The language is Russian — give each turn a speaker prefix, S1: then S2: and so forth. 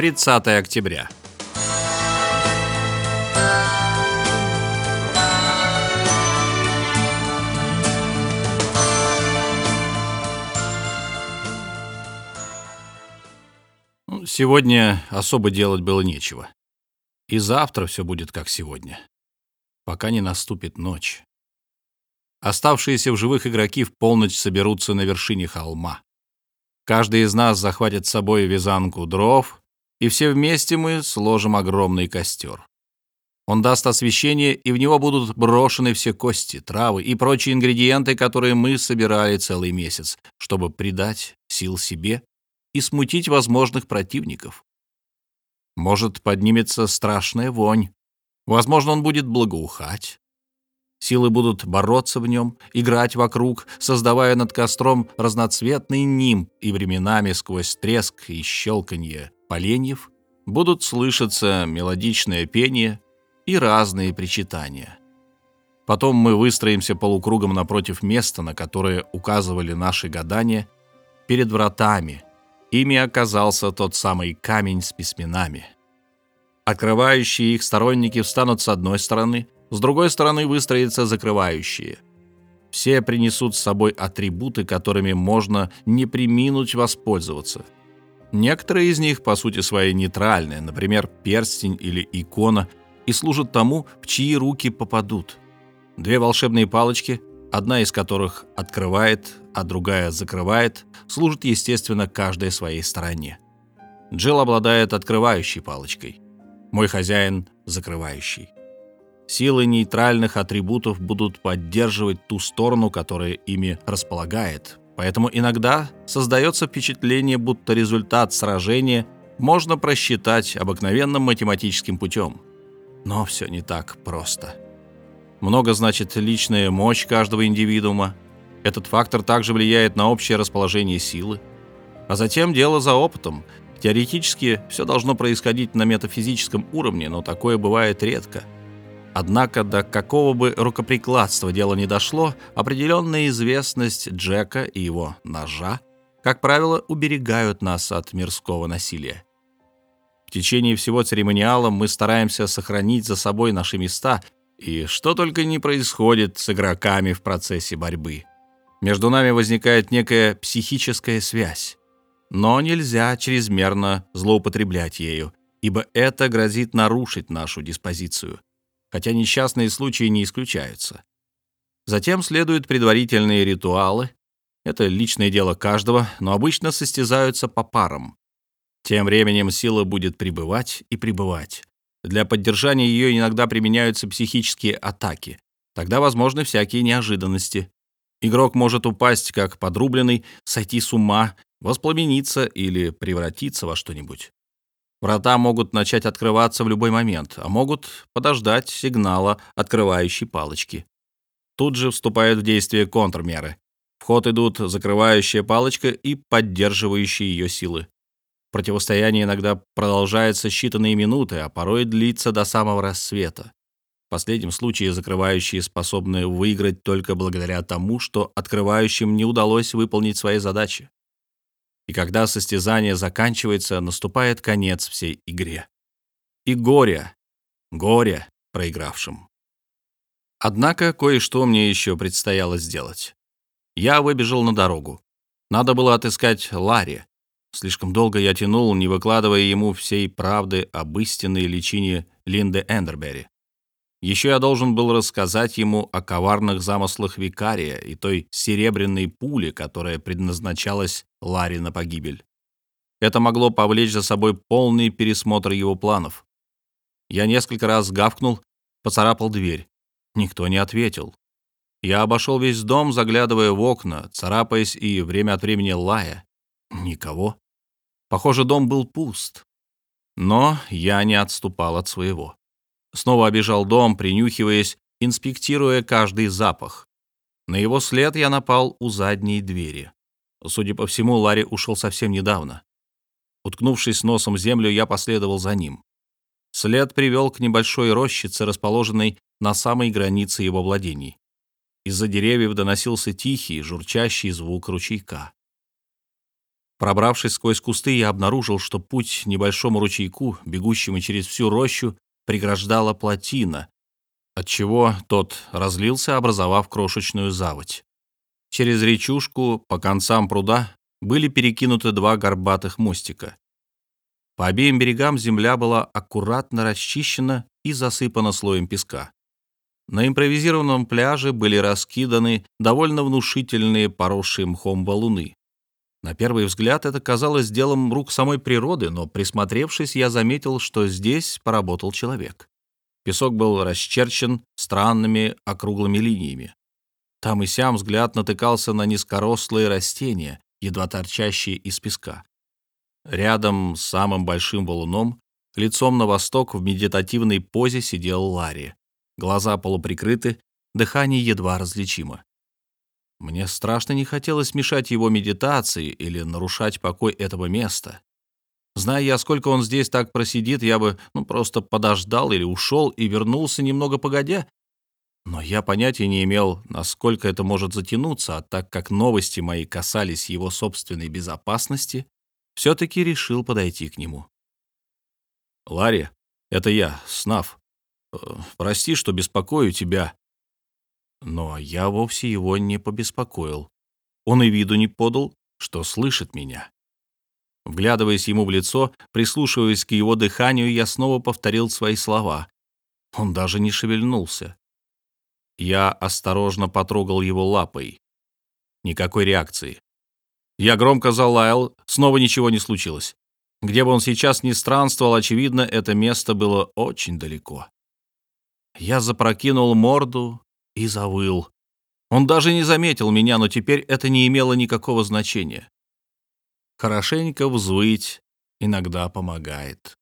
S1: 30 октября. Ну, сегодня особо делать было нечего. И завтра все будет как сегодня, пока не наступит ночь. Оставшиеся в живых игроки в полночь соберутся на вершине холма. Каждый из нас захватит с собой вязанку дров, и все вместе мы сложим огромный костер. Он даст освещение, и в него будут брошены все кости, травы и прочие ингредиенты, которые мы собирали целый месяц, чтобы придать сил себе и смутить возможных противников. Может, поднимется страшная вонь. Возможно, он будет благоухать. Силы будут бороться в нем, играть вокруг, создавая над костром разноцветный нимб, и временами сквозь треск и щелканье поленьев будут слышаться мелодичное пение и разные причитания. Потом мы выстроимся полукругом напротив места, на которое указывали наши гадания, перед вратами. Ими оказался тот самый камень с письменами. Открывающие их сторонники встанут с одной стороны — с другой стороны выстроятся закрывающие. Все принесут с собой атрибуты, которыми можно не приминуть воспользоваться. Некоторые из них, по сути своей, нейтральные, например, перстень или икона, и служат тому, в чьи руки попадут. Две волшебные палочки, одна из которых открывает, а другая закрывает, служат, естественно, каждой своей стороне. Джилл обладает открывающей палочкой, мой хозяин — закрывающий. Силы нейтральных атрибутов будут поддерживать ту сторону, которая ими располагает. Поэтому иногда создается впечатление, будто результат сражения можно просчитать обыкновенным математическим путем. Но все не так просто. Много значит личная мощь каждого индивидуума. Этот фактор также влияет на общее расположение силы. А затем дело за опытом. Теоретически все должно происходить на метафизическом уровне, но такое бывает редко – Однако до какого бы рукоприкладства дело не дошло, определенная известность Джека и его ножа, как правило, уберегают нас от мирского насилия. В течение всего церемониала мы стараемся сохранить за собой наши места, и что только не происходит с игроками в процессе борьбы. Между нами возникает некая психическая связь, но нельзя чрезмерно злоупотреблять ею, ибо это грозит нарушить нашу диспозицию – хотя несчастные случаи не исключаются. Затем следуют предварительные ритуалы. Это личное дело каждого, но обычно состязаются по парам. Тем временем сила будет пребывать и пребывать. Для поддержания ее иногда применяются психические атаки. Тогда возможны всякие неожиданности. Игрок может упасть как подрубленный, сойти с ума, воспламениться или превратиться во что-нибудь. Врата могут начать открываться в любой момент, а могут подождать сигнала открывающей палочки. Тут же вступают в действие контрмеры. В ход идут закрывающая палочка и поддерживающие ее силы. Противостояние иногда продолжается считанные минуты, а порой длится до самого рассвета. В последнем случае закрывающие способны выиграть только благодаря тому, что открывающим не удалось выполнить свои задачи и когда состязание заканчивается, наступает конец всей игре. И горе, горе проигравшим. Однако кое-что мне еще предстояло сделать. Я выбежал на дорогу. Надо было отыскать Ларри. Слишком долго я тянул, не выкладывая ему всей правды об истинной личине Линды Эндербери. Еще я должен был рассказать ему о коварных замыслах викария и той серебряной пуле, которая предназначалась Ларри на погибель. Это могло повлечь за собой полный пересмотр его планов. Я несколько раз гавкнул, поцарапал дверь. Никто не ответил. Я обошел весь дом, заглядывая в окна, царапаясь и время от времени лая. Никого. Похоже, дом был пуст. Но я не отступал от своего. Снова обежал дом, принюхиваясь, инспектируя каждый запах. На его след я напал у задней двери. Судя по всему, Ларри ушел совсем недавно. Уткнувшись носом в землю, я последовал за ним. След привел к небольшой рощице, расположенной на самой границе его владений. Из-за деревьев доносился тихий, журчащий звук ручейка. Пробравшись сквозь кусты, я обнаружил, что путь небольшому ручейку, бегущему через всю рощу, преграждала плотина, отчего тот разлился, образовав крошечную заводь. Через речушку по концам пруда были перекинуты два горбатых мостика. По обеим берегам земля была аккуратно расчищена и засыпана слоем песка. На импровизированном пляже были раскиданы довольно внушительные поросшие мхом валуны. На первый взгляд это казалось делом рук самой природы, но присмотревшись, я заметил, что здесь поработал человек. Песок был расчерчен странными округлыми линиями. Там и сям взгляд натыкался на низкорослые растения, едва торчащие из песка. Рядом с самым большим валуном, лицом на восток в медитативной позе сидел Ларри. Глаза полуприкрыты, дыхание едва различимо. Мне страшно не хотелось мешать его медитации или нарушать покой этого места. Зная я, сколько он здесь так просидит, я бы ну, просто подождал или ушел и вернулся немного погодя. Но я понятия не имел, насколько это может затянуться, а так как новости мои касались его собственной безопасности, все-таки решил подойти к нему. «Ларри, это я, Снав. Э, прости, что беспокою тебя». Но я вовсе его не побеспокоил. Он и виду не подал, что слышит меня. Вглядываясь ему в лицо, прислушиваясь к его дыханию, я снова повторил свои слова. Он даже не шевельнулся. Я осторожно потрогал его лапой. Никакой реакции. Я громко залаял, снова ничего не случилось. Где бы он сейчас ни странствовал, очевидно, это место было очень далеко. Я запрокинул морду и завыл. Он даже не заметил меня, но теперь это не имело никакого значения. Хорошенько взвыть иногда помогает.